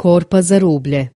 Korpa za rublje.